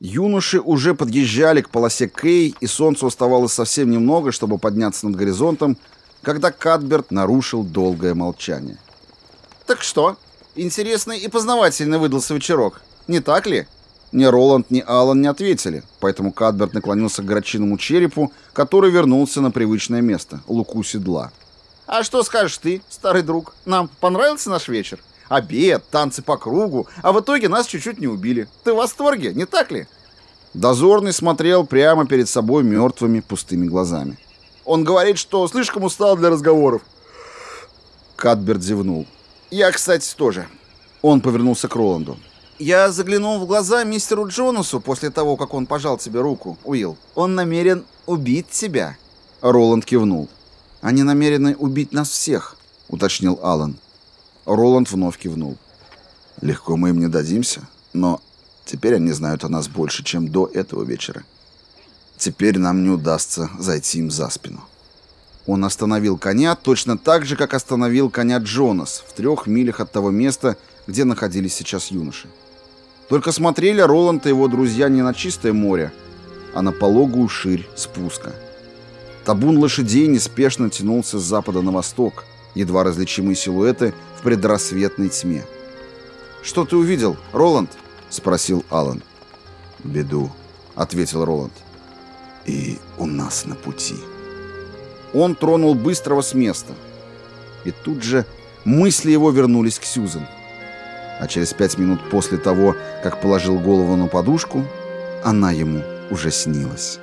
Юноши уже подъезжали к полосе Кей, и солнцу оставалось совсем немного, чтобы подняться над горизонтом, когда Кадберт нарушил долгое молчание. «Так что? Интересный и познавательный выдался вечерок, не так ли?» Ни Роланд, ни Алан не ответили, поэтому Кадберт наклонился к грачиному черепу, который вернулся на привычное место — луку седла. «А что скажешь ты, старый друг? Нам понравился наш вечер? Обед, танцы по кругу, а в итоге нас чуть-чуть не убили. Ты в восторге, не так ли?» Дозорный смотрел прямо перед собой мертвыми пустыми глазами. «Он говорит, что слишком устал для разговоров». Кадберт зевнул. «Я, кстати, тоже». Он повернулся к Роланду. Я заглянул в глаза мистеру Джонасу после того, как он пожал тебе руку, Уилл. Он намерен убить тебя. Роланд кивнул. Они намерены убить нас всех, уточнил Алан. Роланд вновь кивнул. Легко мы им не дадимся, но теперь они знают о нас больше, чем до этого вечера. Теперь нам не удастся зайти им за спину. Он остановил коня точно так же, как остановил коня Джонас в трех милях от того места, где находились сейчас юноши. Только смотрели Роланд и его друзья не на чистое море, а на пологую ширь спуска. Табун лошадей неспешно тянулся с запада на восток, едва различимые силуэты в предрассветной тьме. «Что ты увидел, Роланд?» — спросил Алан. «Беду», — ответил Роланд. «И у нас на пути». Он тронул быстрого с места. И тут же мысли его вернулись к Сьюзен а через пять минут после того, как положил голову на подушку, она ему уже снилась.